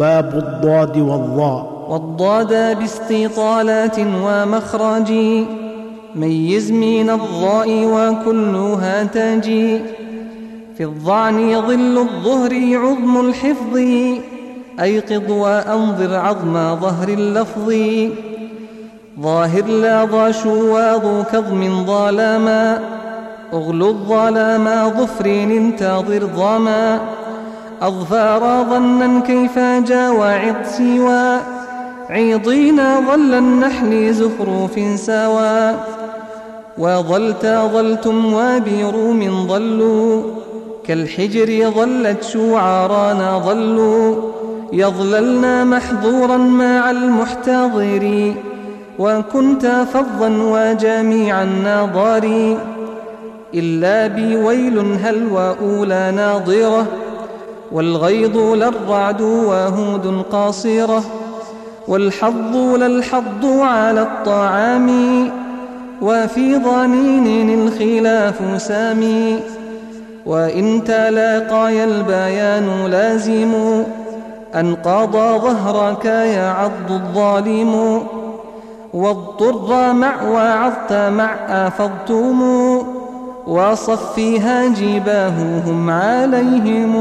باب الضاد والضاء. والضاد باستطالات ومخرج. ميز من الضاء وكلها تجي في الظعن ظل الظهر عظم الحفظ. أيقظ وأنظر عظم ظهر اللفظ. ظاهر لا ضا شواظ كظم ظلاما. أغلو الظلاما ظفر انتظر ظما أظفار ظنا كيف جا وعظ سوى. عيضين ظل النحل زخروف سوى وظلت ظلتم وبيروا من ظلوا. كالحجر ظلت شعارانا ظلوا. يظللنا محظورا مع المحتضر. وكنت فظا وجميع الناظر إلا بويل هل وأولى ناظرة والغيظ للرعد وهود قاصرة والحظ للحظ على الطعام وفي ضنين الخلاف سامي وإن تلاقاي البيان لازم أن قضى ظهرك يعض الظالم واضطر مع وعظت مع أفضتم وصفيها جباههم عليهم